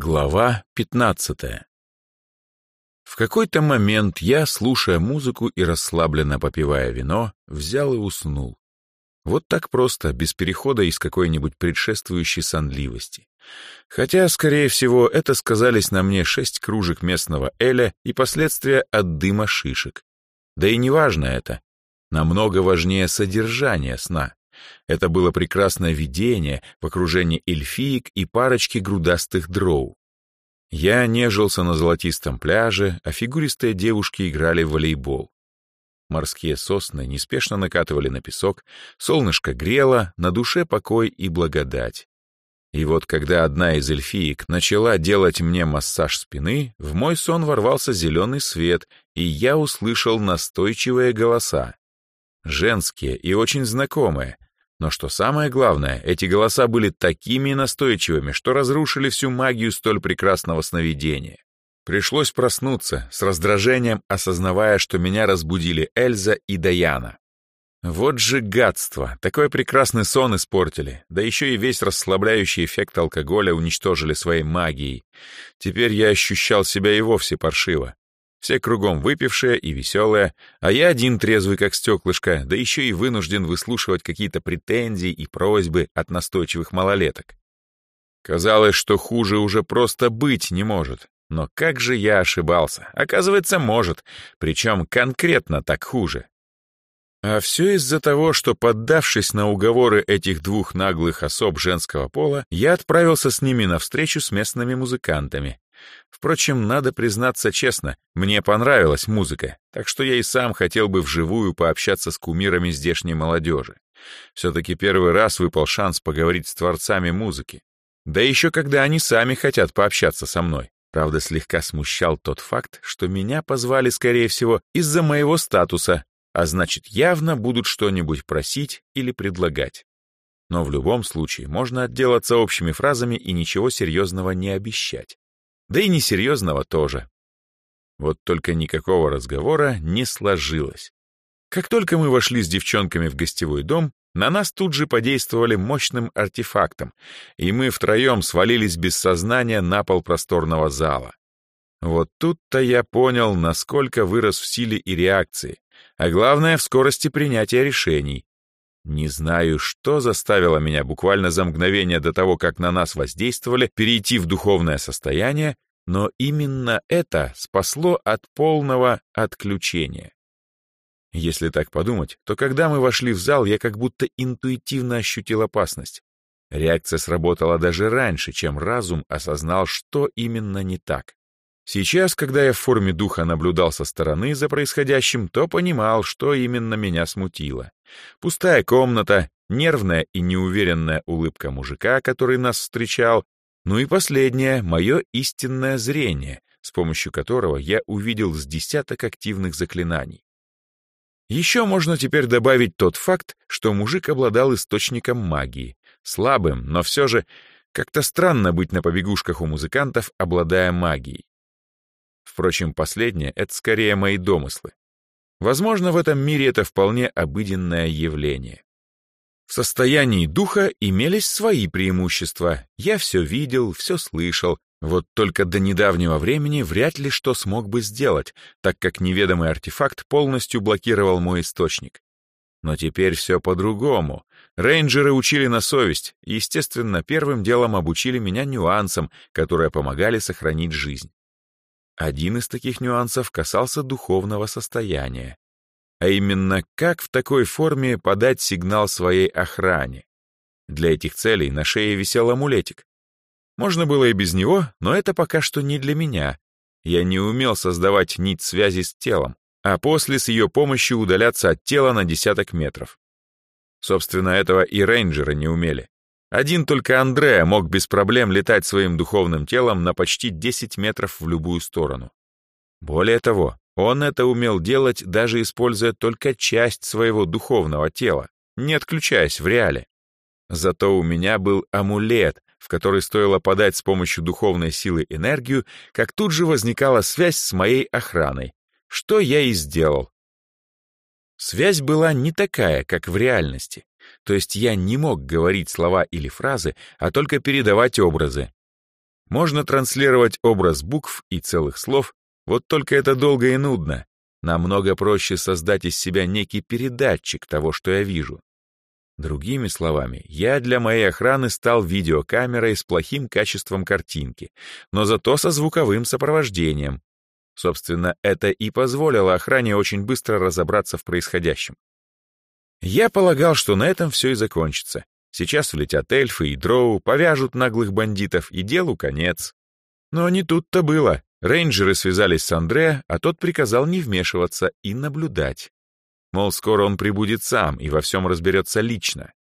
Глава 15 В какой-то момент я, слушая музыку и расслабленно попивая вино, взял и уснул. Вот так просто, без перехода из какой-нибудь предшествующей сонливости. Хотя, скорее всего, это сказались на мне шесть кружек местного эля и последствия от дыма шишек. Да и не важно это. Намного важнее содержание сна. Это было прекрасное видение в окружении эльфиек и парочки грудастых дроу. Я нежился на золотистом пляже, а фигуристые девушки играли в волейбол. Морские сосны неспешно накатывали на песок, солнышко грело, на душе покой и благодать. И вот когда одна из эльфиек начала делать мне массаж спины, в мой сон ворвался зеленый свет, и я услышал настойчивые голоса. Женские и очень знакомые, но что самое главное, эти голоса были такими настойчивыми, что разрушили всю магию столь прекрасного сновидения. Пришлось проснуться, с раздражением осознавая, что меня разбудили Эльза и Даяна. Вот же гадство, такой прекрасный сон испортили, да еще и весь расслабляющий эффект алкоголя уничтожили своей магией. Теперь я ощущал себя и вовсе паршиво. Все кругом выпившие и веселые, а я один трезвый, как стеклышко, да еще и вынужден выслушивать какие-то претензии и просьбы от настойчивых малолеток. Казалось, что хуже уже просто быть не может. Но как же я ошибался? Оказывается, может, причем конкретно так хуже. А все из-за того, что, поддавшись на уговоры этих двух наглых особ женского пола, я отправился с ними на встречу с местными музыкантами, Впрочем, надо признаться честно, мне понравилась музыка, так что я и сам хотел бы вживую пообщаться с кумирами здешней молодежи. Все-таки первый раз выпал шанс поговорить с творцами музыки. Да еще когда они сами хотят пообщаться со мной. Правда, слегка смущал тот факт, что меня позвали, скорее всего, из-за моего статуса, а значит, явно будут что-нибудь просить или предлагать. Но в любом случае можно отделаться общими фразами и ничего серьезного не обещать. Да и несерьезного тоже. Вот только никакого разговора не сложилось. Как только мы вошли с девчонками в гостевой дом, на нас тут же подействовали мощным артефактом, и мы втроем свалились без сознания на пол просторного зала. Вот тут-то я понял, насколько вырос в силе и реакции, а главное — в скорости принятия решений. Не знаю, что заставило меня буквально за мгновение до того, как на нас воздействовали, перейти в духовное состояние, но именно это спасло от полного отключения. Если так подумать, то когда мы вошли в зал, я как будто интуитивно ощутил опасность. Реакция сработала даже раньше, чем разум осознал, что именно не так. Сейчас, когда я в форме духа наблюдал со стороны за происходящим, то понимал, что именно меня смутило. Пустая комната, нервная и неуверенная улыбка мужика, который нас встречал, ну и последнее — мое истинное зрение, с помощью которого я увидел с десяток активных заклинаний. Еще можно теперь добавить тот факт, что мужик обладал источником магии, слабым, но все же как-то странно быть на побегушках у музыкантов, обладая магией. Впрочем, последнее — это скорее мои домыслы. Возможно, в этом мире это вполне обыденное явление. В состоянии духа имелись свои преимущества. Я все видел, все слышал. Вот только до недавнего времени вряд ли что смог бы сделать, так как неведомый артефакт полностью блокировал мой источник. Но теперь все по-другому. Рейнджеры учили на совесть, и, естественно, первым делом обучили меня нюансам, которые помогали сохранить жизнь. Один из таких нюансов касался духовного состояния. А именно, как в такой форме подать сигнал своей охране. Для этих целей на шее висел амулетик. Можно было и без него, но это пока что не для меня. Я не умел создавать нить связи с телом, а после с ее помощью удаляться от тела на десяток метров. Собственно, этого и рейнджеры не умели. Один только Андреа мог без проблем летать своим духовным телом на почти 10 метров в любую сторону. Более того, он это умел делать, даже используя только часть своего духовного тела, не отключаясь в реале. Зато у меня был амулет, в который стоило подать с помощью духовной силы энергию, как тут же возникала связь с моей охраной, что я и сделал. Связь была не такая, как в реальности. То есть я не мог говорить слова или фразы, а только передавать образы. Можно транслировать образ букв и целых слов, вот только это долго и нудно. Намного проще создать из себя некий передатчик того, что я вижу. Другими словами, я для моей охраны стал видеокамерой с плохим качеством картинки, но зато со звуковым сопровождением. Собственно, это и позволило охране очень быстро разобраться в происходящем. Я полагал, что на этом все и закончится. Сейчас влетят эльфы и дроу, повяжут наглых бандитов, и делу конец. Но не тут-то было. Рейнджеры связались с Андре, а тот приказал не вмешиваться и наблюдать. Мол, скоро он прибудет сам и во всем разберется лично.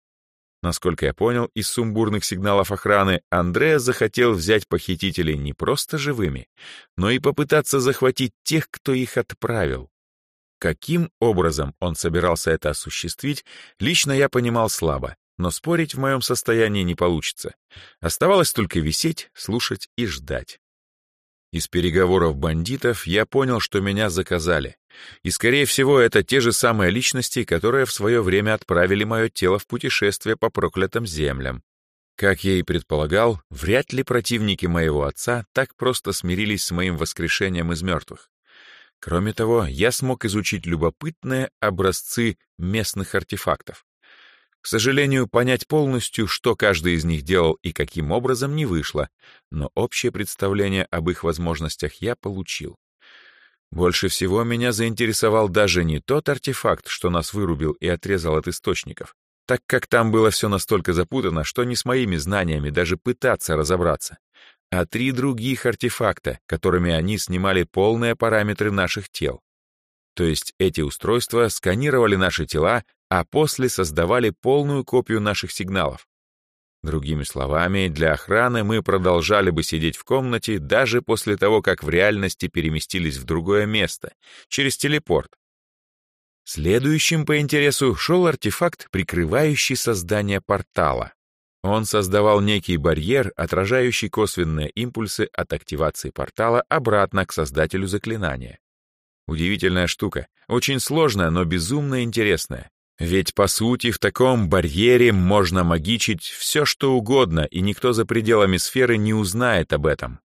Насколько я понял из сумбурных сигналов охраны, Андреа захотел взять похитителей не просто живыми, но и попытаться захватить тех, кто их отправил. Каким образом он собирался это осуществить, лично я понимал слабо, но спорить в моем состоянии не получится. Оставалось только висеть, слушать и ждать. Из переговоров бандитов я понял, что меня заказали. И, скорее всего, это те же самые личности, которые в свое время отправили мое тело в путешествие по проклятым землям. Как я и предполагал, вряд ли противники моего отца так просто смирились с моим воскрешением из мертвых. Кроме того, я смог изучить любопытные образцы местных артефактов. К сожалению, понять полностью, что каждый из них делал и каким образом, не вышло, но общее представление об их возможностях я получил. Больше всего меня заинтересовал даже не тот артефакт, что нас вырубил и отрезал от источников, так как там было все настолько запутано, что не с моими знаниями даже пытаться разобраться, а три других артефакта, которыми они снимали полные параметры наших тел. То есть эти устройства сканировали наши тела а после создавали полную копию наших сигналов. Другими словами, для охраны мы продолжали бы сидеть в комнате даже после того, как в реальности переместились в другое место, через телепорт. Следующим по интересу шел артефакт, прикрывающий создание портала. Он создавал некий барьер, отражающий косвенные импульсы от активации портала обратно к создателю заклинания. Удивительная штука, очень сложная, но безумно интересная. Ведь, по сути, в таком барьере можно магичить все, что угодно, и никто за пределами сферы не узнает об этом.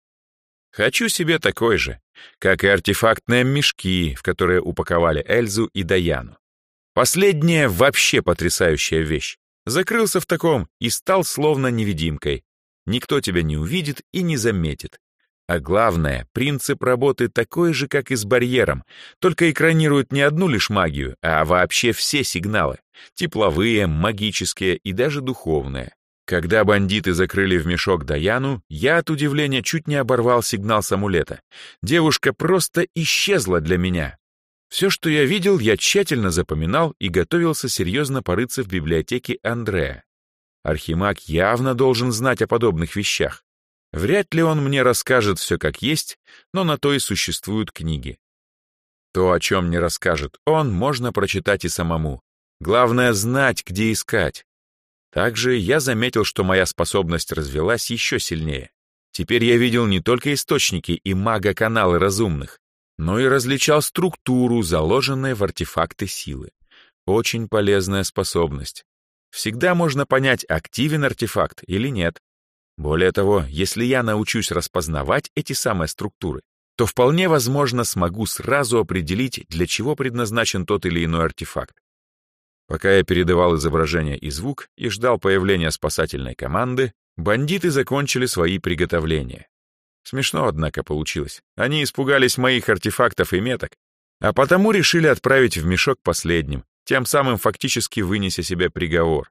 Хочу себе такой же, как и артефактные мешки, в которые упаковали Эльзу и Даяну. Последняя вообще потрясающая вещь. Закрылся в таком и стал словно невидимкой. Никто тебя не увидит и не заметит. А главное, принцип работы такой же, как и с барьером, только экранирует не одну лишь магию, а вообще все сигналы. Тепловые, магические и даже духовные. Когда бандиты закрыли в мешок Даяну, я от удивления чуть не оборвал сигнал с. Девушка просто исчезла для меня. Все, что я видел, я тщательно запоминал и готовился серьезно порыться в библиотеке Андрея. Архимаг явно должен знать о подобных вещах. Вряд ли он мне расскажет все как есть, но на то и существуют книги. То, о чем не расскажет он, можно прочитать и самому. Главное — знать, где искать. Также я заметил, что моя способность развелась еще сильнее. Теперь я видел не только источники и мага-каналы разумных, но и различал структуру, заложенную в артефакты силы. Очень полезная способность. Всегда можно понять, активен артефакт или нет. Более того, если я научусь распознавать эти самые структуры, то вполне возможно смогу сразу определить, для чего предназначен тот или иной артефакт. Пока я передавал изображение и звук и ждал появления спасательной команды, бандиты закончили свои приготовления. Смешно, однако, получилось. Они испугались моих артефактов и меток, а потому решили отправить в мешок последним, тем самым фактически вынеся себе приговор.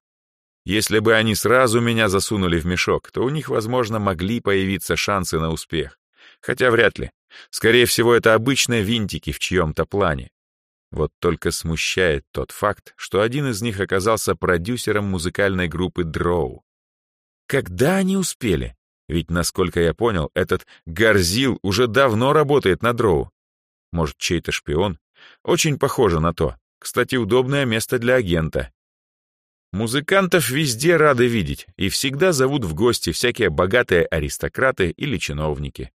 Если бы они сразу меня засунули в мешок, то у них, возможно, могли появиться шансы на успех. Хотя вряд ли. Скорее всего, это обычные винтики в чьем-то плане. Вот только смущает тот факт, что один из них оказался продюсером музыкальной группы Дроу. Когда они успели? Ведь, насколько я понял, этот Горзил уже давно работает на Дроу. Может, чей-то шпион? Очень похоже на то. Кстати, удобное место для агента. Музыкантов везде рады видеть и всегда зовут в гости всякие богатые аристократы или чиновники.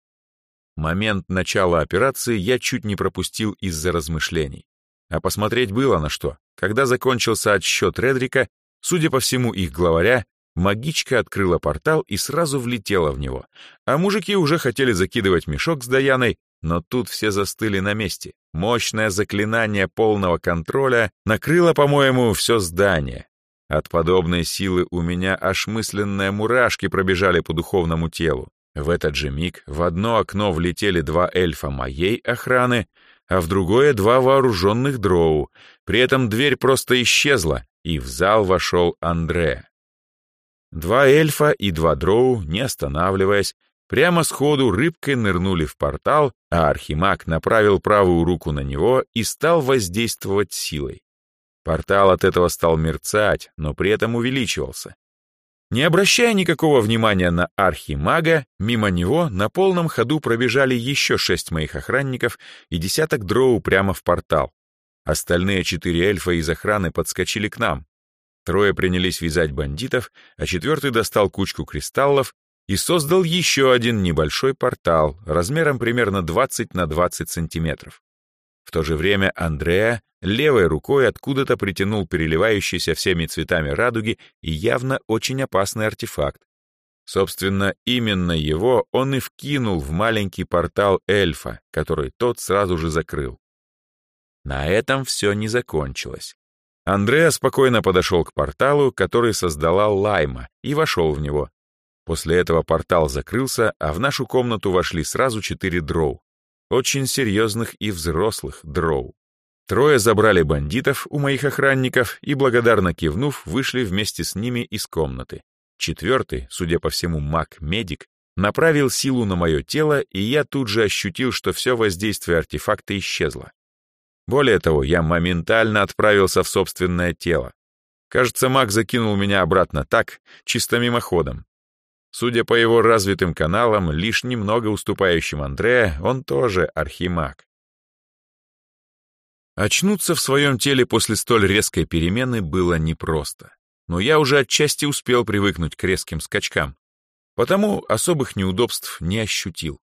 Момент начала операции я чуть не пропустил из-за размышлений. А посмотреть было на что. Когда закончился отсчет Редрика, судя по всему их главаря, магичка открыла портал и сразу влетела в него, а мужики уже хотели закидывать мешок с Даяной, но тут все застыли на месте. Мощное заклинание полного контроля накрыло, по-моему, все здание. От подобной силы у меня аж мысленные мурашки пробежали по духовному телу. В этот же миг в одно окно влетели два эльфа моей охраны, а в другое два вооруженных дроу. При этом дверь просто исчезла, и в зал вошел Андре. Два эльфа и два дроу, не останавливаясь, прямо сходу рыбкой нырнули в портал, а Архимаг направил правую руку на него и стал воздействовать силой. Портал от этого стал мерцать, но при этом увеличивался. Не обращая никакого внимания на архимага, мимо него на полном ходу пробежали еще шесть моих охранников и десяток дроу прямо в портал. Остальные четыре эльфа из охраны подскочили к нам. Трое принялись вязать бандитов, а четвертый достал кучку кристаллов и создал еще один небольшой портал размером примерно 20 на 20 сантиметров. В то же время Андреа левой рукой откуда-то притянул переливающийся всеми цветами радуги и явно очень опасный артефакт. Собственно, именно его он и вкинул в маленький портал эльфа, который тот сразу же закрыл. На этом все не закончилось. Андреа спокойно подошел к порталу, который создала Лайма, и вошел в него. После этого портал закрылся, а в нашу комнату вошли сразу четыре дроу. Очень серьезных и взрослых дроу. Трое забрали бандитов у моих охранников и, благодарно кивнув, вышли вместе с ними из комнаты. Четвертый, судя по всему маг-медик, направил силу на мое тело, и я тут же ощутил, что все воздействие артефакта исчезло. Более того, я моментально отправился в собственное тело. Кажется, маг закинул меня обратно так, чисто мимоходом, Судя по его развитым каналам, лишь немного уступающим Андре, он тоже архимаг. Очнуться в своем теле после столь резкой перемены было непросто. Но я уже отчасти успел привыкнуть к резким скачкам, потому особых неудобств не ощутил.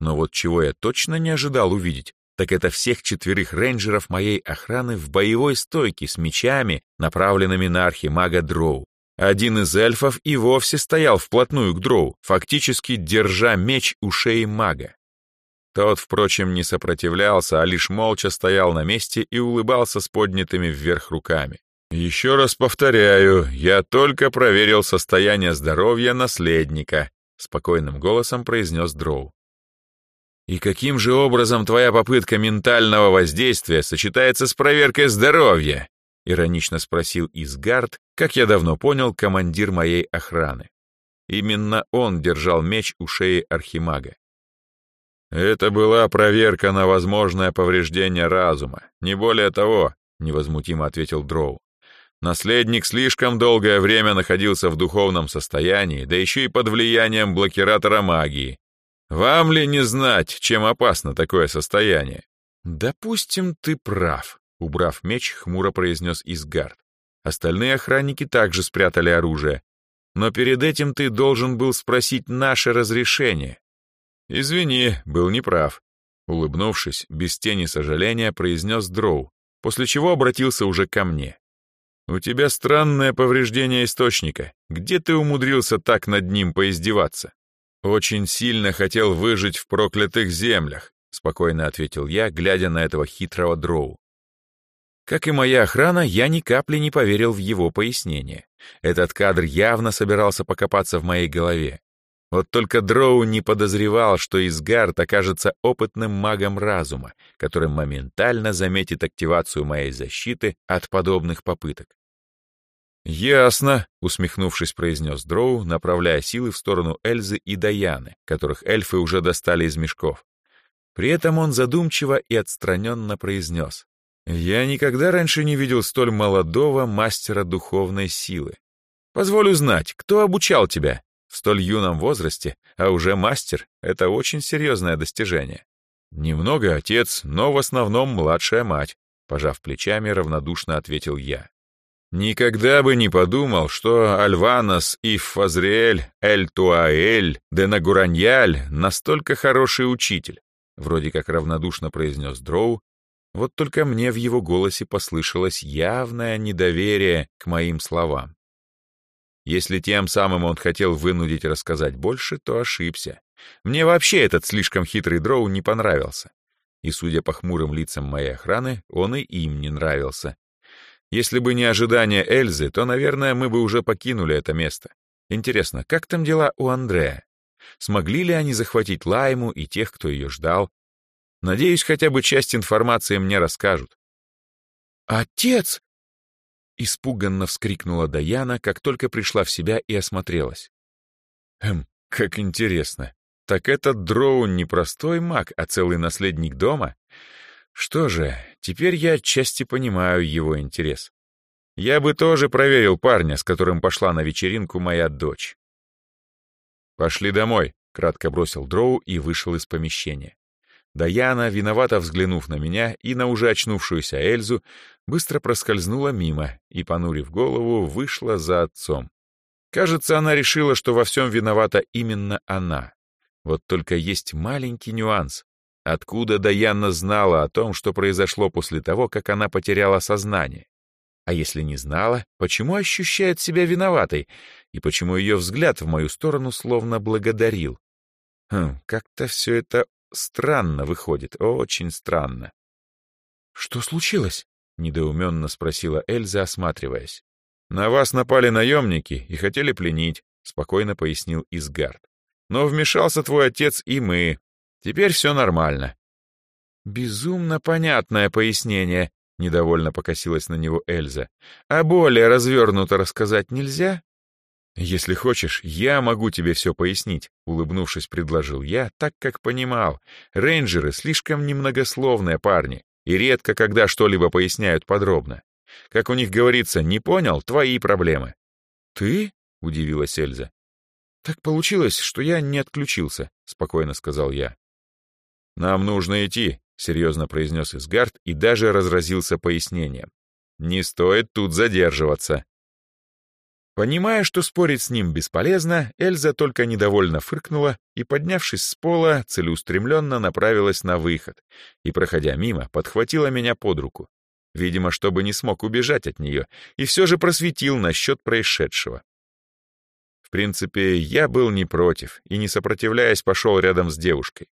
Но вот чего я точно не ожидал увидеть, так это всех четверых рейнджеров моей охраны в боевой стойке с мечами, направленными на архимага Дроу. Один из эльфов и вовсе стоял вплотную к дроу, фактически держа меч у шеи мага. Тот, впрочем, не сопротивлялся, а лишь молча стоял на месте и улыбался с поднятыми вверх руками. «Еще раз повторяю, я только проверил состояние здоровья наследника», спокойным голосом произнес Дроу. «И каким же образом твоя попытка ментального воздействия сочетается с проверкой здоровья?» Иронично спросил Изгард, как я давно понял, командир моей охраны. Именно он держал меч у шеи архимага. Это была проверка на возможное повреждение разума, не более того, невозмутимо ответил Дроу. Наследник слишком долгое время находился в духовном состоянии, да еще и под влиянием блокиратора магии. Вам ли не знать, чем опасно такое состояние? Допустим, ты прав, Убрав меч, хмуро произнес Изгард. Остальные охранники также спрятали оружие. Но перед этим ты должен был спросить наше разрешение. Извини, был неправ. Улыбнувшись, без тени сожаления, произнес Дроу, после чего обратился уже ко мне. «У тебя странное повреждение источника. Где ты умудрился так над ним поиздеваться?» «Очень сильно хотел выжить в проклятых землях», — спокойно ответил я, глядя на этого хитрого дроу. Как и моя охрана, я ни капли не поверил в его пояснение. Этот кадр явно собирался покопаться в моей голове. Вот только Дроу не подозревал, что Изгард окажется опытным магом разума, который моментально заметит активацию моей защиты от подобных попыток. «Ясно», — усмехнувшись, произнес Дроу, направляя силы в сторону Эльзы и Даяны, которых эльфы уже достали из мешков. При этом он задумчиво и отстраненно произнес. Я никогда раньше не видел столь молодого мастера духовной силы. Позволю знать, кто обучал тебя? В столь юном возрасте, а уже мастер — это очень серьезное достижение. Немного отец, но в основном младшая мать, пожав плечами, равнодушно ответил я. Никогда бы не подумал, что Альванос и Фазриэль Эль-Туаэль де Нагураньяль настолько хороший учитель, вроде как равнодушно произнес Дроу, вот только мне в его голосе послышалось явное недоверие к моим словам. Если тем самым он хотел вынудить рассказать больше, то ошибся. Мне вообще этот слишком хитрый дроу не понравился. И, судя по хмурым лицам моей охраны, он и им не нравился. Если бы не ожидание Эльзы, то, наверное, мы бы уже покинули это место. Интересно, как там дела у Андрея? Смогли ли они захватить Лайму и тех, кто ее ждал? Надеюсь, хотя бы часть информации мне расскажут. «Отец!» Испуганно вскрикнула Даяна, как только пришла в себя и осмотрелась. «Эм, как интересно. Так этот Дроун не простой маг, а целый наследник дома? Что же, теперь я отчасти понимаю его интерес. Я бы тоже проверил парня, с которым пошла на вечеринку моя дочь. «Пошли домой», — кратко бросил Дроу и вышел из помещения. Даяна, виновато взглянув на меня и на уже очнувшуюся Эльзу, быстро проскользнула мимо и, понурив голову, вышла за отцом. Кажется, она решила, что во всем виновата именно она. Вот только есть маленький нюанс. Откуда Даяна знала о том, что произошло после того, как она потеряла сознание? А если не знала, почему ощущает себя виноватой? И почему ее взгляд в мою сторону словно благодарил? Хм, как-то все это странно выходит, очень странно. «Что случилось?» — недоуменно спросила Эльза, осматриваясь. «На вас напали наемники и хотели пленить», — спокойно пояснил Изгард. «Но вмешался твой отец и мы. Теперь все нормально». «Безумно понятное пояснение», — недовольно покосилась на него Эльза. «А более развернуто рассказать нельзя?» «Если хочешь, я могу тебе все пояснить», — улыбнувшись, предложил я, так как понимал. Рейнджеры слишком немногословные парни и редко когда что-либо поясняют подробно. Как у них говорится, не понял — твои проблемы. «Ты?» — удивилась Эльза. «Так получилось, что я не отключился», — спокойно сказал я. «Нам нужно идти», — серьезно произнес Изгард и даже разразился пояснением. «Не стоит тут задерживаться». Понимая, что спорить с ним бесполезно, Эльза только недовольно фыркнула и, поднявшись с пола, целеустремленно направилась на выход и, проходя мимо, подхватила меня под руку. Видимо, чтобы не смог убежать от нее, и все же просветил насчет происшедшего. В принципе, я был не против и, не сопротивляясь, пошел рядом с девушкой.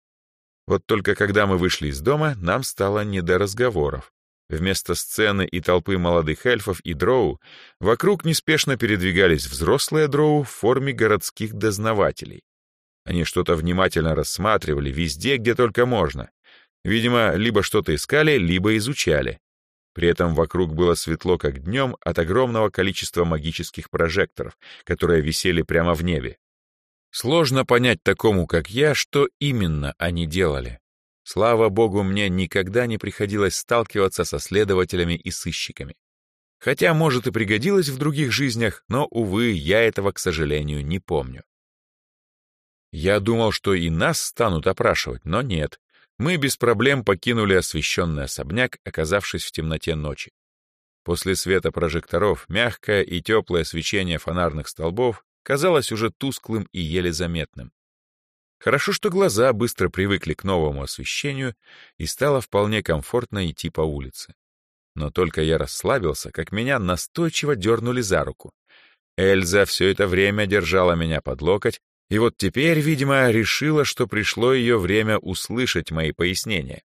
Вот только когда мы вышли из дома, нам стало не до разговоров. Вместо сцены и толпы молодых эльфов и дроу вокруг неспешно передвигались взрослые дроу в форме городских дознавателей. Они что-то внимательно рассматривали везде, где только можно. Видимо, либо что-то искали, либо изучали. При этом вокруг было светло, как днем, от огромного количества магических прожекторов, которые висели прямо в небе. Сложно понять такому, как я, что именно они делали. Слава богу, мне никогда не приходилось сталкиваться со следователями и сыщиками. Хотя, может, и пригодилось в других жизнях, но, увы, я этого, к сожалению, не помню. Я думал, что и нас станут опрашивать, но нет. Мы без проблем покинули освещенный особняк, оказавшись в темноте ночи. После света прожекторов мягкое и теплое свечение фонарных столбов казалось уже тусклым и еле заметным. Хорошо, что глаза быстро привыкли к новому освещению, и стало вполне комфортно идти по улице. Но только я расслабился, как меня настойчиво дернули за руку. Эльза все это время держала меня под локоть, и вот теперь, видимо, решила, что пришло ее время услышать мои пояснения.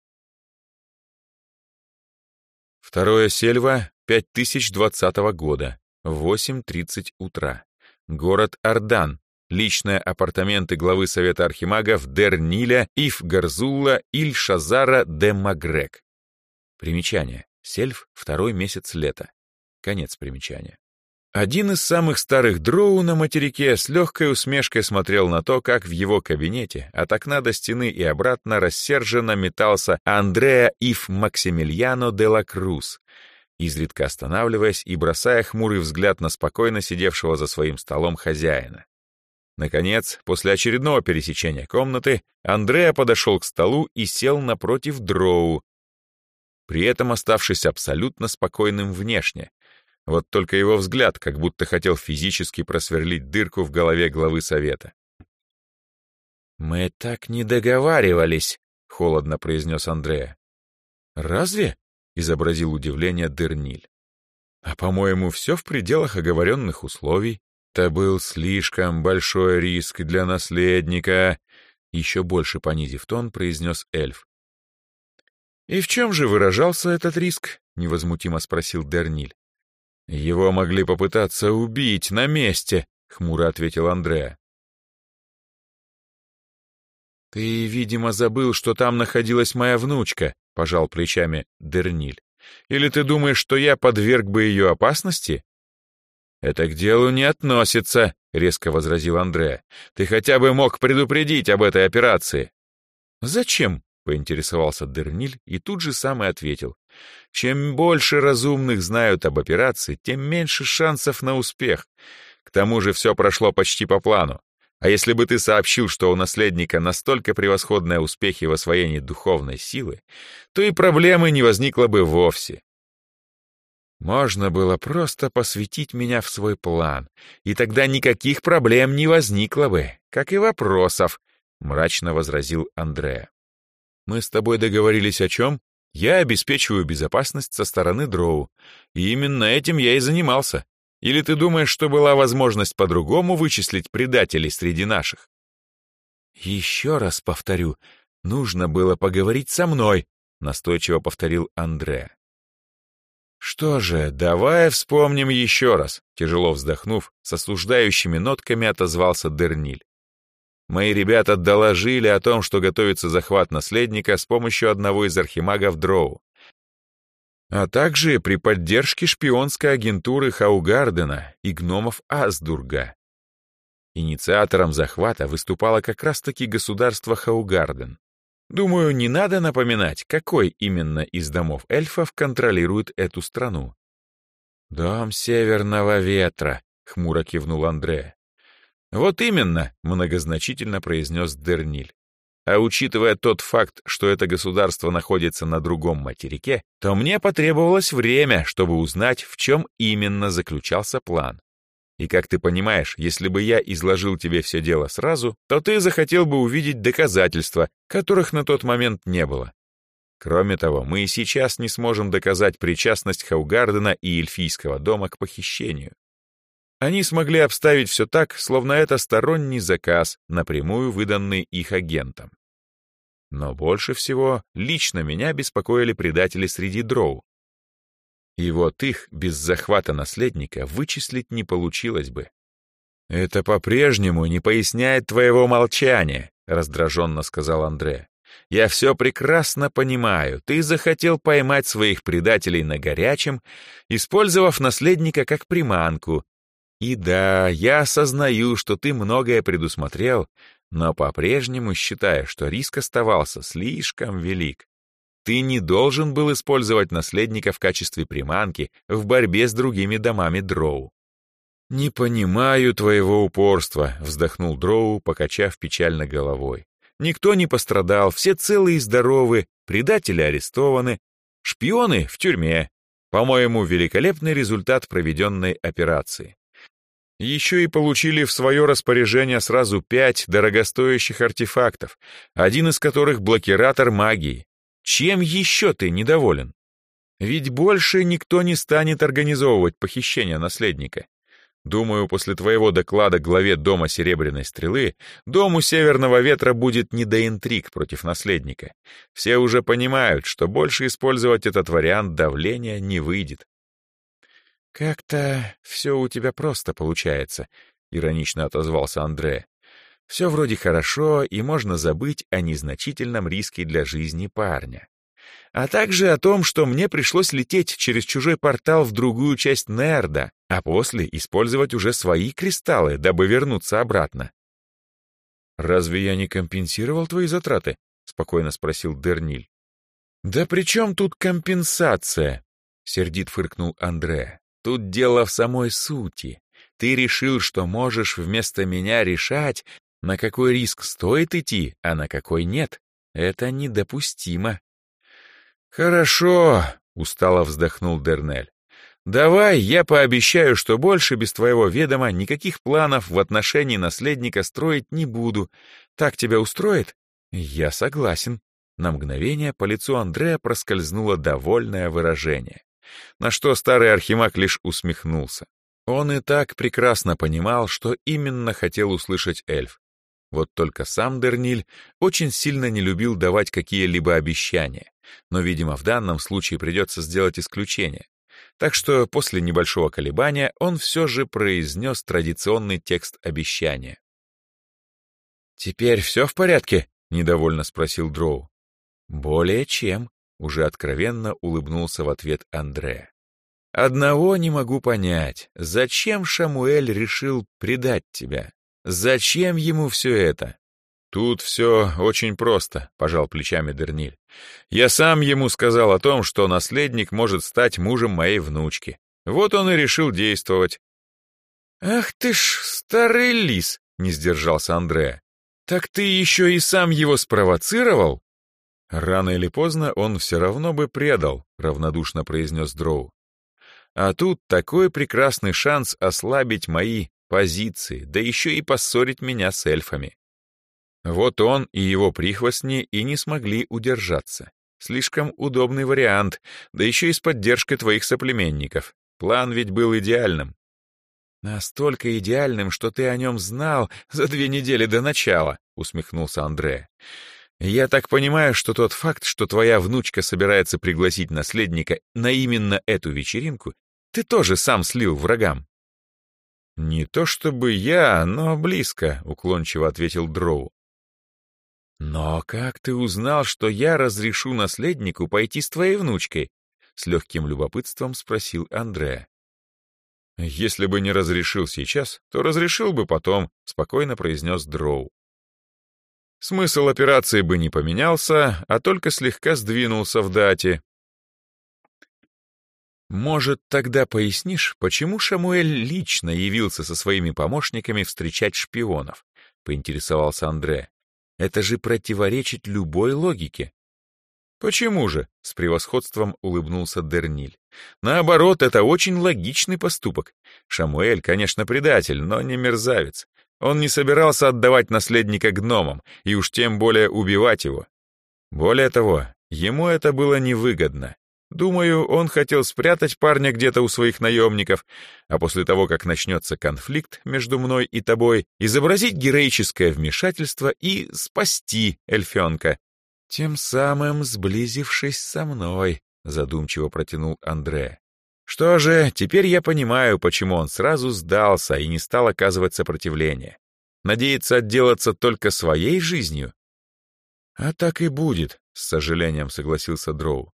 Второе сельва 5020 года, 8.30 утра. Город Ардан, личные апартаменты главы Совета Архимагов Дерниля Ив Иль Шазара де Магрек. Примечание. Сельф, второй месяц лета. Конец примечания. Один из самых старых дроу на материке с легкой усмешкой смотрел на то, как в его кабинете от окна до стены и обратно рассерженно метался Андреа Ив Максимилиано де ла Круз, изредка останавливаясь и бросая хмурый взгляд на спокойно сидевшего за своим столом хозяина. Наконец, после очередного пересечения комнаты, Андреа подошел к столу и сел напротив Дроу, при этом оставшись абсолютно спокойным внешне. Вот только его взгляд как будто хотел физически просверлить дырку в голове главы совета. «Мы так не договаривались», — холодно произнес Андреа. «Разве?» — изобразил удивление Дерниль. «А, по-моему, все в пределах оговоренных условий», Это был слишком большой риск для наследника, еще больше понизив тон, произнес эльф. «И в чем же выражался этот риск?» — невозмутимо спросил Дерниль. «Его могли попытаться убить на месте», — хмуро ответил Андреа. «Ты, видимо, забыл, что там находилась моя внучка», — пожал плечами Дерниль. «Или ты думаешь, что я подверг бы ее опасности?» «Это к делу не относится», — резко возразил Андре. «Ты хотя бы мог предупредить об этой операции». «Зачем?» — поинтересовался Дерниль и тут же сам и ответил. «Чем больше разумных знают об операции, тем меньше шансов на успех. К тому же все прошло почти по плану. А если бы ты сообщил, что у наследника настолько превосходные успехи в освоении духовной силы, то и проблемы не возникло бы вовсе. Можно было просто посвятить меня в свой план, и тогда никаких проблем не возникло бы, как и вопросов, — мрачно возразил Андреа. Мы с тобой договорились о чем? Я обеспечиваю безопасность со стороны Дроу, и именно этим я и занимался. Или ты думаешь, что была возможность по-другому вычислить предателей среди наших? Еще раз повторю, нужно было поговорить со мной, настойчиво повторил Андре. Что же, давай вспомним еще раз, тяжело вздохнув, с осуждающими нотками отозвался Дерниль. Мои ребята доложили о том, что готовится захват наследника с помощью одного из архимагов Дроу а также при поддержке шпионской агентуры Хаугардена и гномов Аздурга. Инициатором захвата выступало как раз-таки государство Хаугарден. Думаю, не надо напоминать, какой именно из домов эльфов контролирует эту страну. «Дом Северного Ветра», — хмуро кивнул Андре. «Вот именно», — многозначительно произнес Дерниль. А учитывая тот факт, что это государство находится на другом материке, то мне потребовалось время, чтобы узнать, в чем именно заключался план. И как ты понимаешь, если бы я изложил тебе все дело сразу, то ты захотел бы увидеть доказательства, которых на тот момент не было. Кроме того, мы и сейчас не сможем доказать причастность Хаугардена и эльфийского дома к похищению. Они смогли обставить все так, словно это сторонний заказ, напрямую выданный их агентам. Но больше всего лично меня беспокоили предатели среди дроу. И вот их без захвата наследника вычислить не получилось бы. «Это по-прежнему не поясняет твоего молчания», — раздраженно сказал Андре. «Я все прекрасно понимаю. Ты захотел поймать своих предателей на горячем, использовав наследника как приманку, и да, я осознаю, что ты многое предусмотрел, но по-прежнему считаю, что риск оставался слишком велик. Ты не должен был использовать наследника в качестве приманки в борьбе с другими домами Дроу. «Не понимаю твоего упорства», — вздохнул Дроу, покачав печально головой. «Никто не пострадал, все целы и здоровы, предатели арестованы, шпионы в тюрьме. По-моему, великолепный результат проведенной операции еще и получили в свое распоряжение сразу пять дорогостоящих артефактов, один из которых блокиратор магии. Чем еще ты недоволен? Ведь больше никто не станет организовывать похищение наследника. Думаю, после твоего доклада главе Дома Серебряной Стрелы, Дому Северного Ветра будет не до интриг против наследника. Все уже понимают, что больше использовать этот вариант давления не выйдет. «Как-то все у тебя просто получается», — иронично отозвался Андре. «Все вроде хорошо, и можно забыть о незначительном риске для жизни парня. А также о том, что мне пришлось лететь через чужой портал в другую часть Нерда, а после использовать уже свои кристаллы, дабы вернуться обратно». «Разве я не компенсировал твои затраты?» — спокойно спросил Дерниль. «Да при чем тут компенсация?» — сердит фыркнул Андре. Тут дело в самой сути. Ты решил, что можешь вместо меня решать, на какой риск стоит идти, а на какой нет. Это недопустимо. Хорошо, устало вздохнул Дернель. Давай, я пообещаю, что больше без твоего ведома никаких планов в отношении наследника строить не буду. Так тебя устроит? Я согласен. На мгновение по лицу Андрея проскользнуло довольное выражение на что старый архимаг лишь усмехнулся. Он и так прекрасно понимал, что именно хотел услышать эльф. Вот только сам Дерниль очень сильно не любил давать какие-либо обещания, но, видимо, в данном случае придется сделать исключение. Так что после небольшого колебания он все же произнес традиционный текст обещания. «Теперь все в порядке?» — недовольно спросил Дроу. «Более чем», — уже откровенно улыбнулся в ответ Андре. «Одного не могу понять. Зачем Шамуэль решил предать тебя? Зачем ему все это?» «Тут все очень просто», — пожал плечами Дерниль. «Я сам ему сказал о том, что наследник может стать мужем моей внучки. Вот он и решил действовать». «Ах ты ж, старый лис!» — не сдержался Андреа. «Так ты еще и сам его спровоцировал?» «Рано или поздно он все равно бы предал», — равнодушно произнес Дроу. «А тут такой прекрасный шанс ослабить мои позиции, да еще и поссорить меня с эльфами. Вот он и его прихвостни и не смогли удержаться. Слишком удобный вариант, да еще и с поддержкой твоих соплеменников. План ведь был идеальным. «Настолько идеальным, что ты о нем знал за две недели до начала», — усмехнулся Андре. «Я так понимаю, что тот факт, что твоя внучка собирается пригласить наследника на именно эту вечеринку, ты тоже сам слил врагам». «Не то чтобы я, но близко», — уклончиво ответил Дроу. «Но как ты узнал, что я разрешу наследнику пойти с твоей внучкой?» — с легким любопытством спросил Андреа. «Если бы не разрешил сейчас, то разрешил бы потом», — спокойно произнес Дроу. Смысл операции бы не поменялся, а только слегка сдвинулся в дате. «Может, тогда пояснишь, почему Шамуэль лично явился со своими помощниками встречать шпионов?» — поинтересовался Андре. «Это же противоречит любой логике». «Почему же?» — с превосходством улыбнулся Дерниль. «Наоборот, это очень логичный поступок. Шамуэль, конечно, предатель, но не мерзавец. Он не собирался отдавать наследника гномам, и уж тем более убивать его. Более того, ему это было невыгодно. Думаю, он хотел спрятать парня где-то у своих наемников, а после того, как начнется конфликт между мной и тобой, изобразить героическое вмешательство и спасти эльфенка, «Тем самым сблизившись со мной», — задумчиво протянул Андре. «Что же, теперь я понимаю, почему он сразу сдался и не стал оказывать сопротивление. Надеется отделаться только своей жизнью?» «А так и будет», — с сожалением согласился Дроу.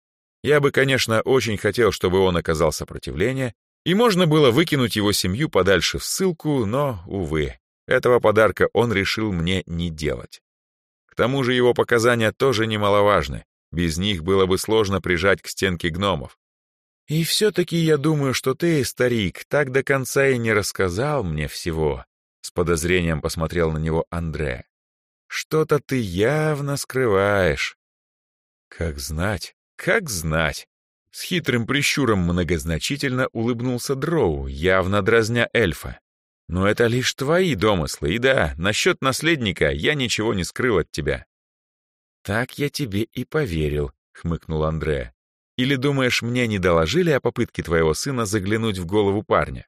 «Я бы, конечно, очень хотел, чтобы он оказал сопротивление, и можно было выкинуть его семью подальше в ссылку, но, увы, этого подарка он решил мне не делать. К тому же его показания тоже немаловажны. Без них было бы сложно прижать к стенке гномов. И все-таки я думаю, что ты, старик, так до конца и не рассказал мне всего. С подозрением посмотрел на него Андре. Что-то ты явно скрываешь. Как знать, как знать. С хитрым прищуром многозначительно улыбнулся Дроу, явно дразня эльфа. Но это лишь твои домыслы, и да, насчет наследника я ничего не скрыл от тебя». «Так я тебе и поверил», — хмыкнул Андре. «Или думаешь, мне не доложили о попытке твоего сына заглянуть в голову парня?»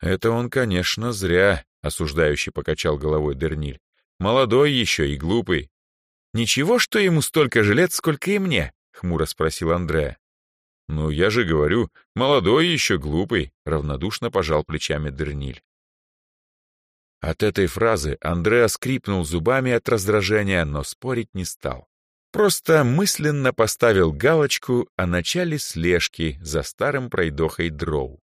«Это он, конечно, зря», — осуждающий покачал головой Дерниль. «Молодой еще и глупый». «Ничего, что ему столько же лет, сколько и мне?» — хмуро спросил Андре. «Ну, я же говорю, молодой еще глупый», — равнодушно пожал плечами Дерниль. От этой фразы Андреа скрипнул зубами от раздражения, но спорить не стал. Просто мысленно поставил галочку о начале слежки за старым пройдохой Дроу.